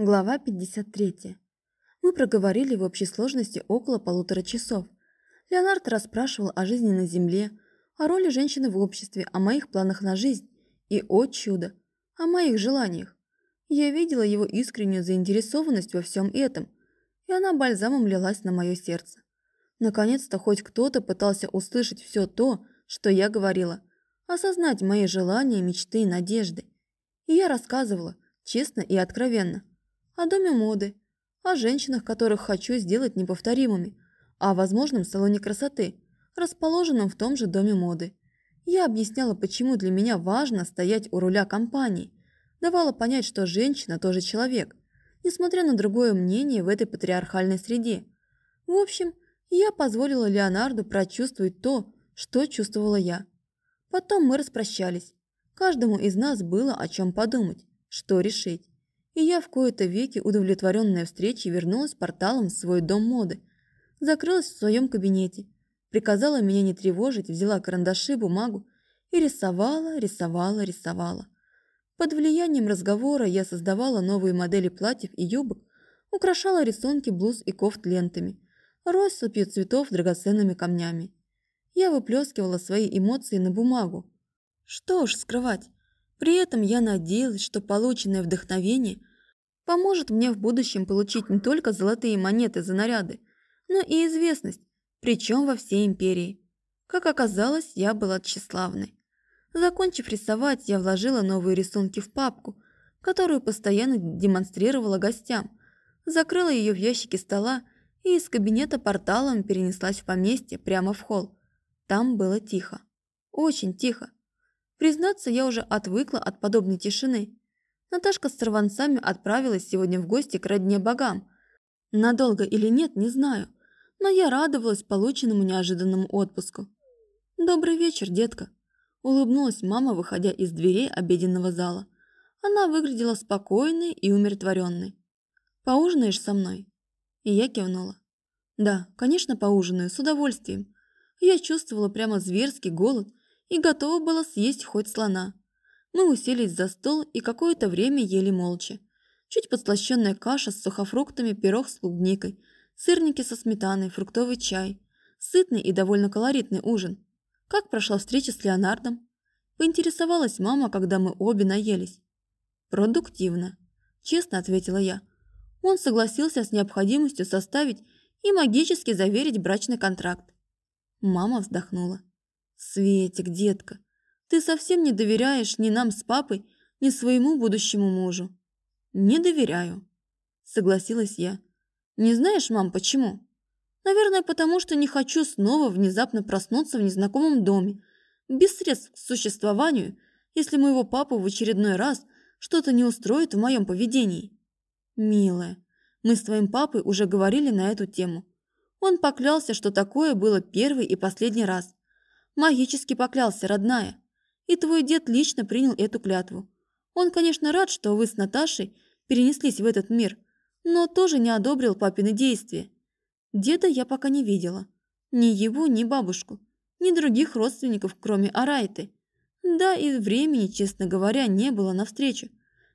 Глава 53. Мы проговорили в общей сложности около полутора часов. Леонард расспрашивал о жизни на Земле, о роли женщины в обществе, о моих планах на жизнь и, о чудо, о моих желаниях. Я видела его искреннюю заинтересованность во всем этом, и она бальзамом лилась на мое сердце. Наконец-то хоть кто-то пытался услышать все то, что я говорила, осознать мои желания, мечты и надежды. И я рассказывала, честно и откровенно, о доме моды, о женщинах, которых хочу сделать неповторимыми, о возможном салоне красоты, расположенном в том же доме моды. Я объясняла, почему для меня важно стоять у руля компании, давала понять, что женщина тоже человек, несмотря на другое мнение в этой патриархальной среде. В общем, я позволила Леонарду прочувствовать то, что чувствовала я. Потом мы распрощались. Каждому из нас было о чем подумать, что решить и я в кои-то веки, удовлетворенная встречей, вернулась порталом в свой дом моды. Закрылась в своем кабинете, приказала меня не тревожить, взяла карандаши, бумагу и рисовала, рисовала, рисовала. Под влиянием разговора я создавала новые модели платьев и юбок, украшала рисунки блуз и кофт лентами, россыпью цветов драгоценными камнями. Я выплескивала свои эмоции на бумагу. Что уж скрывать, при этом я надеялась, что полученное вдохновение поможет мне в будущем получить не только золотые монеты за наряды, но и известность, причем во всей империи. Как оказалось, я была тщеславной. Закончив рисовать, я вложила новые рисунки в папку, которую постоянно демонстрировала гостям, закрыла ее в ящике стола и из кабинета порталом перенеслась в поместье прямо в холл. Там было тихо. Очень тихо. Признаться, я уже отвыкла от подобной тишины. Наташка с сорванцами отправилась сегодня в гости к родне богам. Надолго или нет, не знаю, но я радовалась полученному неожиданному отпуску. «Добрый вечер, детка», – улыбнулась мама, выходя из дверей обеденного зала. Она выглядела спокойной и умиротворенной. «Поужинаешь со мной?» И я кивнула. «Да, конечно, поужинаю, с удовольствием». Я чувствовала прямо зверский голод и готова была съесть хоть слона. Мы уселись за стол и какое-то время ели молча. Чуть подслащенная каша с сухофруктами, пирог с клубникой, сырники со сметаной, фруктовый чай. Сытный и довольно колоритный ужин. Как прошла встреча с Леонардом? Поинтересовалась мама, когда мы обе наелись. «Продуктивно», – честно ответила я. Он согласился с необходимостью составить и магически заверить брачный контракт. Мама вздохнула. «Светик, детка, ты совсем не доверяешь ни нам с папой, ни своему будущему мужу». «Не доверяю», – согласилась я. «Не знаешь, мам, почему?» «Наверное, потому что не хочу снова внезапно проснуться в незнакомом доме, без средств к существованию, если моего папу в очередной раз что-то не устроит в моем поведении». «Милая, мы с твоим папой уже говорили на эту тему. Он поклялся, что такое было первый и последний раз. Магически поклялся, родная. И твой дед лично принял эту клятву. Он, конечно, рад, что вы с Наташей перенеслись в этот мир, но тоже не одобрил папины действия. Деда я пока не видела. Ни его, ни бабушку, ни других родственников, кроме Арайты. Да и времени, честно говоря, не было навстречу.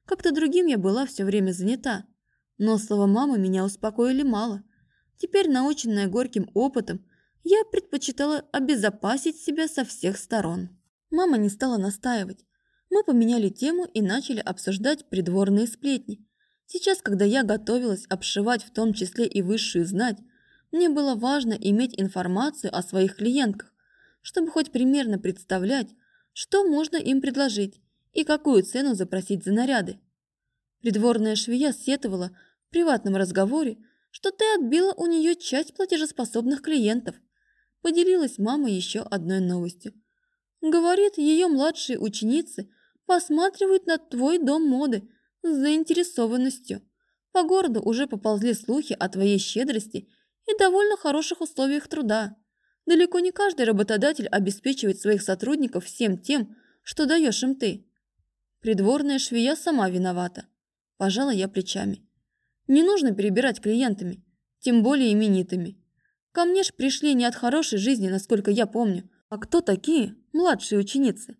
Как-то другим я была все время занята. Но слова мамы меня успокоили мало. Теперь, наученная горьким опытом, я предпочитала обезопасить себя со всех сторон. Мама не стала настаивать. Мы поменяли тему и начали обсуждать придворные сплетни. Сейчас, когда я готовилась обшивать в том числе и высшую знать, мне было важно иметь информацию о своих клиентках, чтобы хоть примерно представлять, что можно им предложить и какую цену запросить за наряды. Придворная швея сетовала в приватном разговоре, что ты отбила у нее часть платежеспособных клиентов. Поделилась мама еще одной новостью. Говорит, ее младшие ученицы посматривают на твой дом моды с заинтересованностью. По городу уже поползли слухи о твоей щедрости и довольно хороших условиях труда. Далеко не каждый работодатель обеспечивает своих сотрудников всем тем, что даешь им ты. Придворная швея сама виновата. Пожала я плечами. Не нужно перебирать клиентами, тем более именитыми. Ко мне ж пришли не от хорошей жизни, насколько я помню, а кто такие младшие ученицы?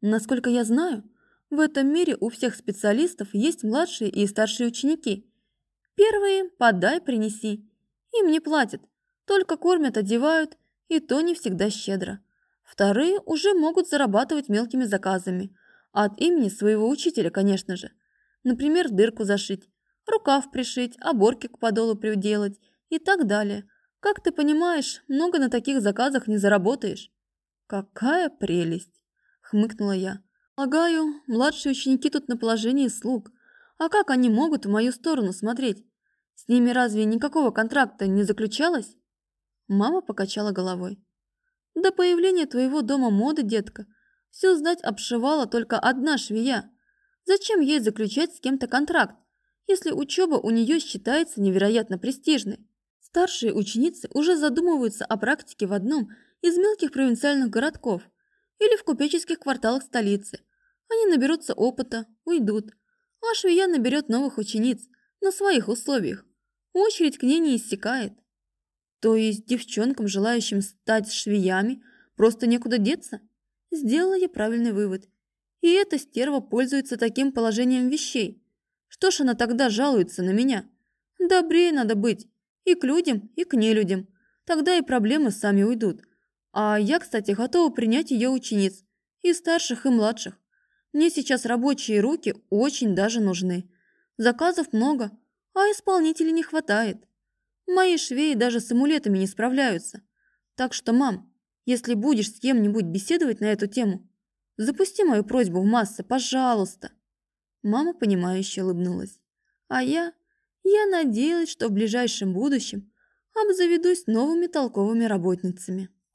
Насколько я знаю, В этом мире у всех специалистов есть младшие и старшие ученики. Первые – подай, принеси. Им не платят, только кормят, одевают, и то не всегда щедро. Вторые уже могут зарабатывать мелкими заказами. От имени своего учителя, конечно же. Например, дырку зашить, рукав пришить, оборки к подолу приделать и так далее. Как ты понимаешь, много на таких заказах не заработаешь. Какая прелесть, хмыкнула я. Полагаю, младшие ученики тут на положении слуг. А как они могут в мою сторону смотреть? С ними разве никакого контракта не заключалось? Мама покачала головой. До появления твоего дома моды, детка, все знать обшивала только одна швея. Зачем ей заключать с кем-то контракт, если учеба у нее считается невероятно престижной? Старшие ученицы уже задумываются о практике в одном из мелких провинциальных городков или в купеческих кварталах столицы. Они наберутся опыта, уйдут, а швея наберет новых учениц на своих условиях. Очередь к ней не иссякает. То есть девчонкам, желающим стать швеями, просто некуда деться? Сделала я правильный вывод. И эта стерва пользуется таким положением вещей. Что ж она тогда жалуется на меня? Добрее надо быть. И к людям, и к нелюдям. Тогда и проблемы сами уйдут. А я, кстати, готова принять ее учениц. И старших, и младших. Мне сейчас рабочие руки очень даже нужны. Заказов много, а исполнителей не хватает. Мои швеи даже с амулетами не справляются. Так что, мам, если будешь с кем-нибудь беседовать на эту тему, запусти мою просьбу в массы, пожалуйста. Мама, понимающе улыбнулась. А я... Я надеялась, что в ближайшем будущем обзаведусь новыми толковыми работницами.